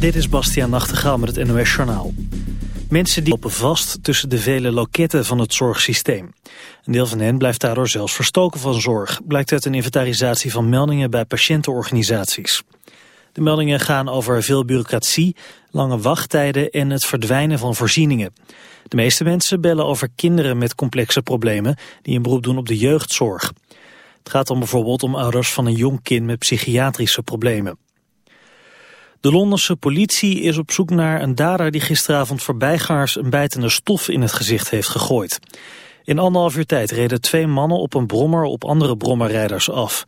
Dit is Bastiaan Nachtegaal met het NOS Journaal. Mensen die lopen vast tussen de vele loketten van het zorgsysteem. Een deel van hen blijft daardoor zelfs verstoken van zorg... blijkt uit een inventarisatie van meldingen bij patiëntenorganisaties. De meldingen gaan over veel bureaucratie, lange wachttijden... en het verdwijnen van voorzieningen. De meeste mensen bellen over kinderen met complexe problemen... die een beroep doen op de jeugdzorg. Het gaat dan bijvoorbeeld om ouders van een jong kind met psychiatrische problemen. De Londense politie is op zoek naar een dader die gisteravond voorbijgangers een bijtende stof in het gezicht heeft gegooid. In anderhalf uur tijd reden twee mannen op een brommer op andere brommerrijders af.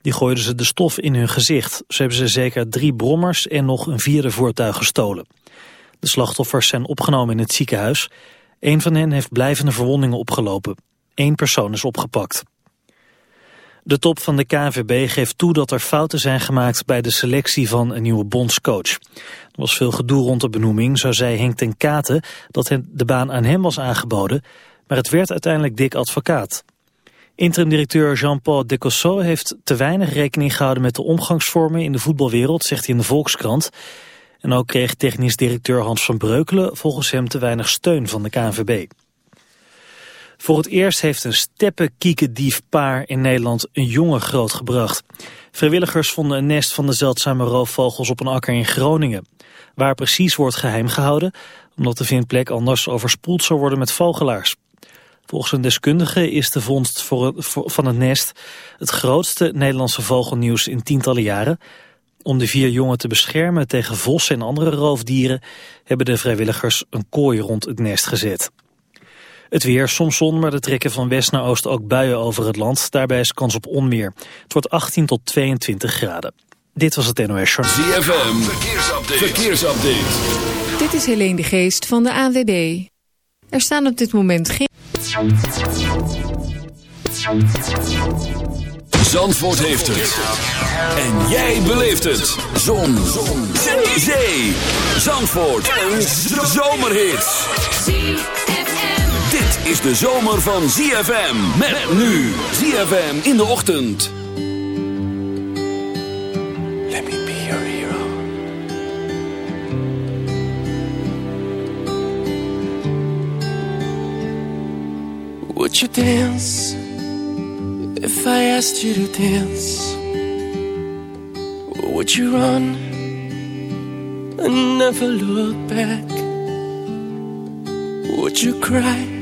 Die gooiden ze de stof in hun gezicht. Ze hebben ze zeker drie brommers en nog een vierde voertuig gestolen. De slachtoffers zijn opgenomen in het ziekenhuis. Een van hen heeft blijvende verwondingen opgelopen. Eén persoon is opgepakt. De top van de KNVB geeft toe dat er fouten zijn gemaakt bij de selectie van een nieuwe bondscoach. Er was veel gedoe rond de benoeming, zo zei Henk ten Katen dat de baan aan hem was aangeboden, maar het werd uiteindelijk dik advocaat. Interim-directeur Jean-Paul Decosso heeft te weinig rekening gehouden met de omgangsvormen in de voetbalwereld, zegt hij in de Volkskrant. En ook kreeg technisch directeur Hans van Breukelen volgens hem te weinig steun van de KNVB. Voor het eerst heeft een steppenkiekendiefpaar in Nederland een jongen grootgebracht. Vrijwilligers vonden een nest van de zeldzame roofvogels op een akker in Groningen. Waar precies wordt geheim gehouden, omdat de vindplek anders overspoeld zou worden met vogelaars. Volgens een deskundige is de vondst voor van het nest het grootste Nederlandse vogelnieuws in tientallen jaren. Om de vier jongen te beschermen tegen vossen en andere roofdieren hebben de vrijwilligers een kooi rond het nest gezet. Het weer, soms zon, maar er trekken van west naar oost ook buien over het land. Daarbij is kans op onweer. Het wordt 18 tot 22 graden. Dit was het NOS Journal. ZFM, verkeersupdate. verkeersupdate. Dit is Helene de Geest van de ANWB. Er staan op dit moment geen... Zandvoort heeft het. En jij beleeft het. Zon. Zon. Zee. Zandvoort. Een zomerhit dit is de zomer van ZFM. Met nu ZFM in de ochtend. Let me be your hero. Would you dance if I asked you to dance? would you run and never look back? Would you cry?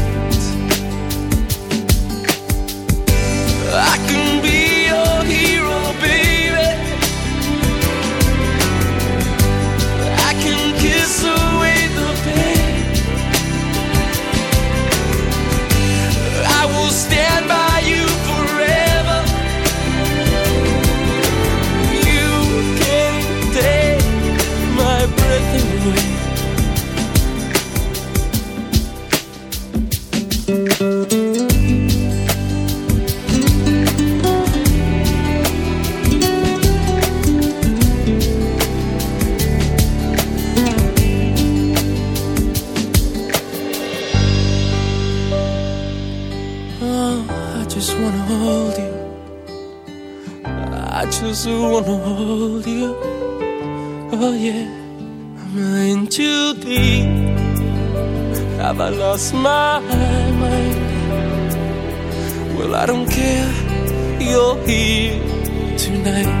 those who wanna hold you. Oh yeah, am in too deep? Have I lost my mind? Well, I don't care. You're here tonight.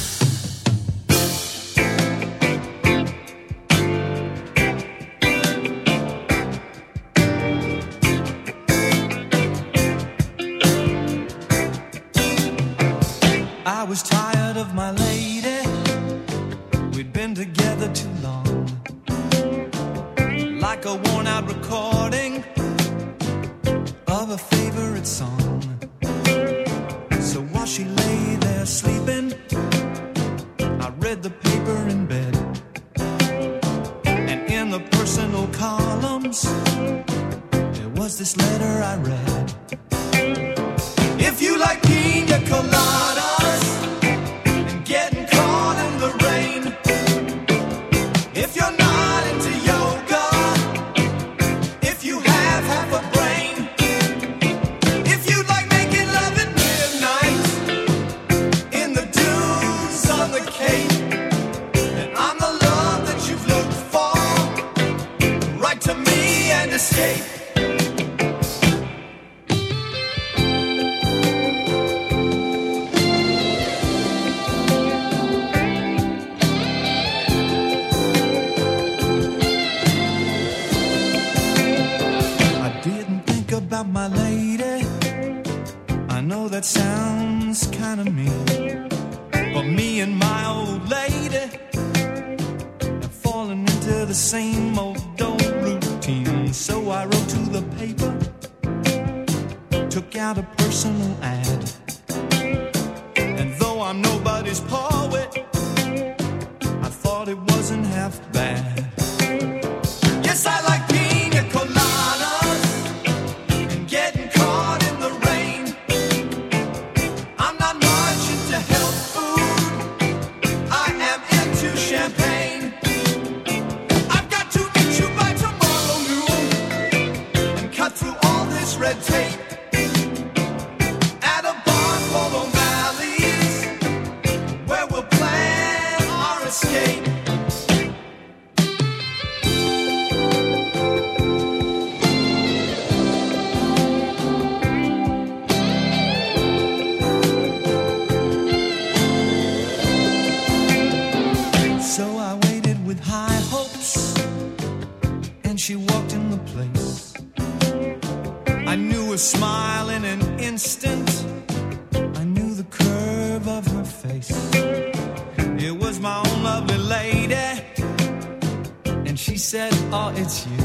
she said, Oh, it's you.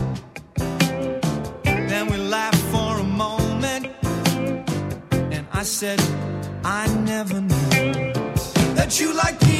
Then we laughed for a moment, and I said, I never knew that you like people.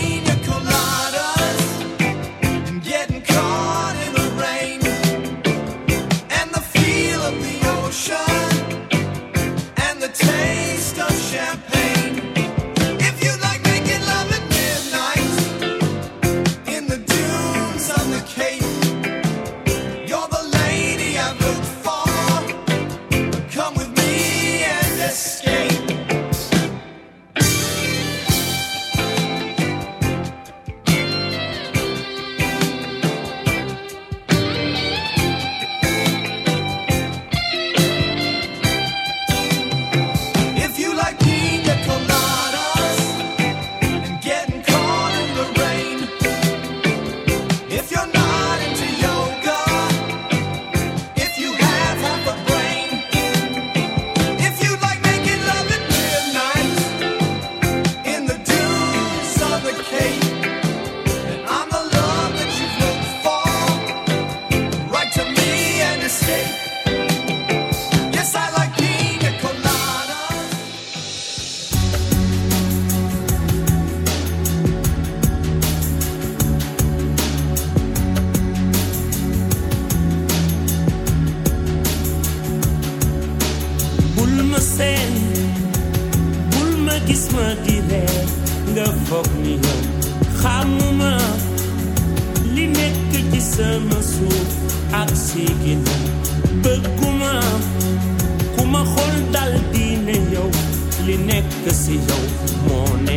li nekk si yow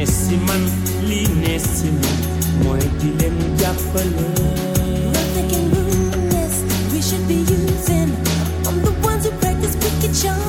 si man ne si di. Nothing can ruin this. We should be using. I'm the ones who practice wicked charm.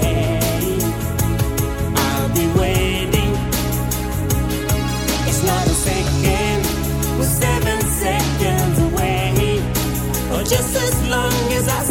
be waiting. It's not a second, we're seven seconds away. Or just as long as I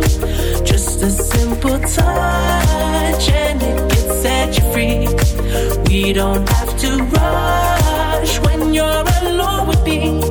a simple touch and it can set you free. We don't have to rush when you're alone with me.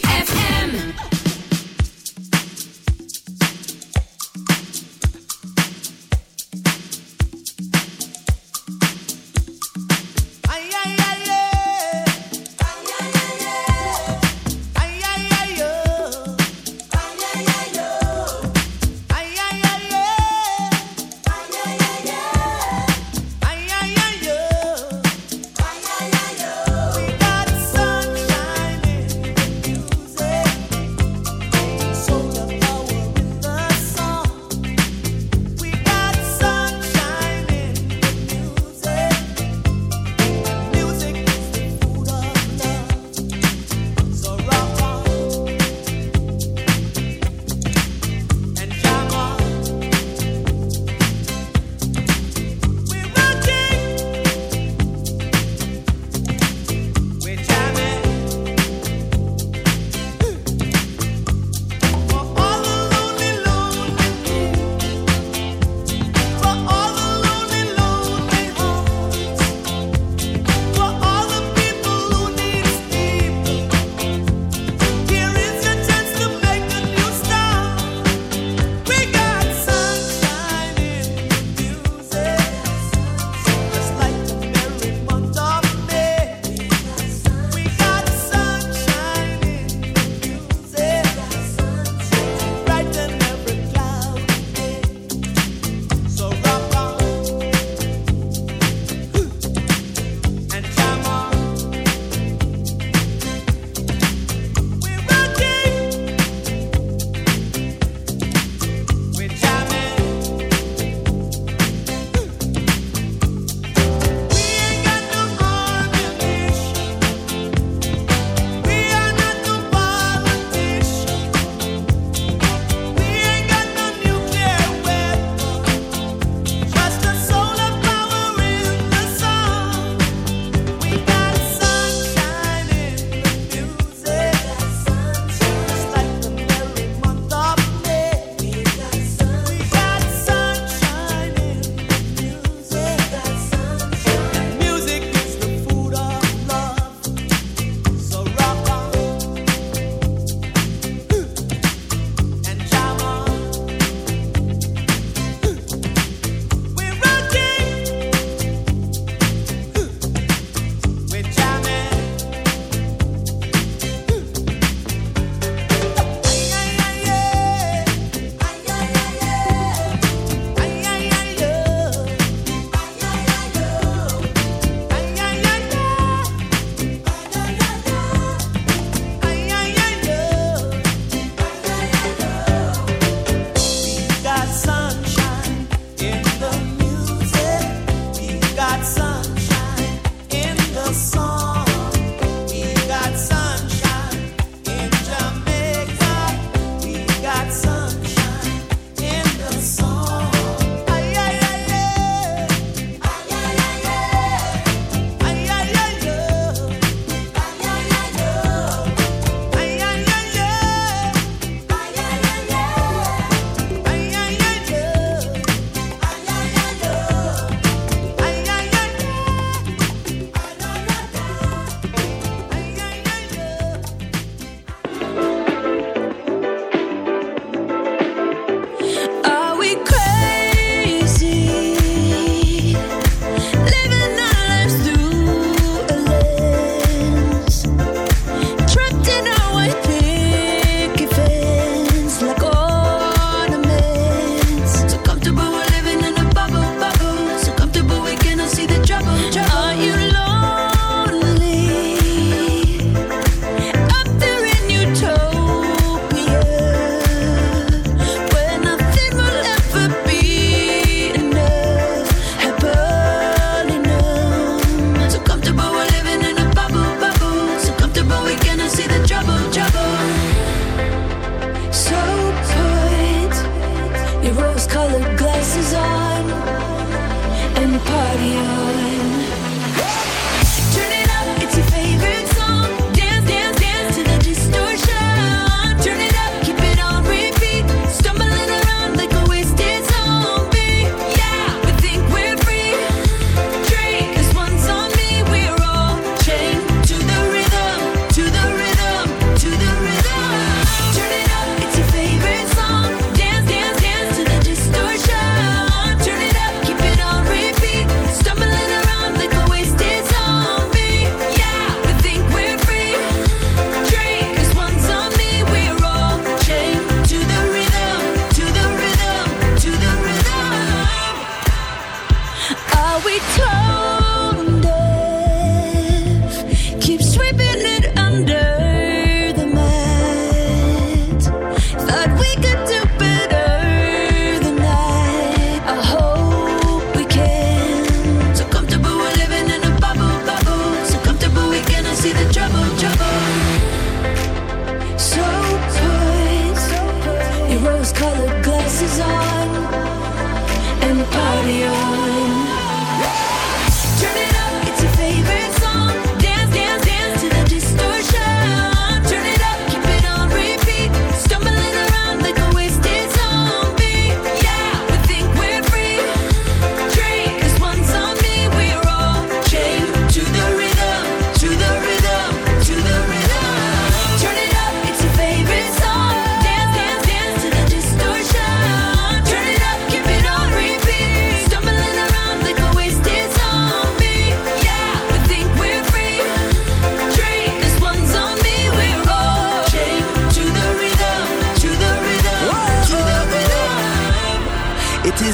of you.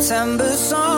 September song.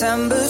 September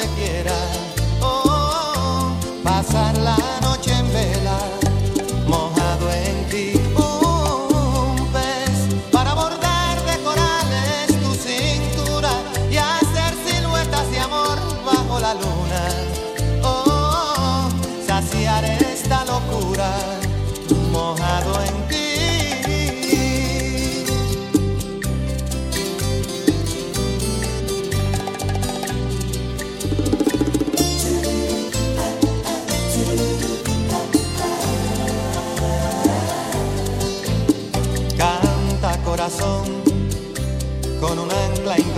donde quieras.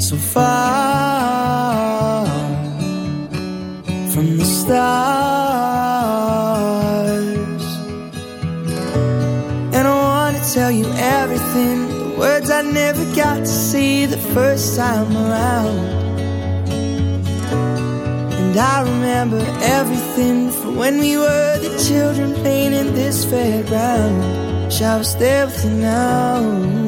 So far from the stars. And I wanna tell you everything. The words I never got to see the first time around. And I remember everything from when we were the children playing in this fairground. Shall was there with you now?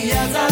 as I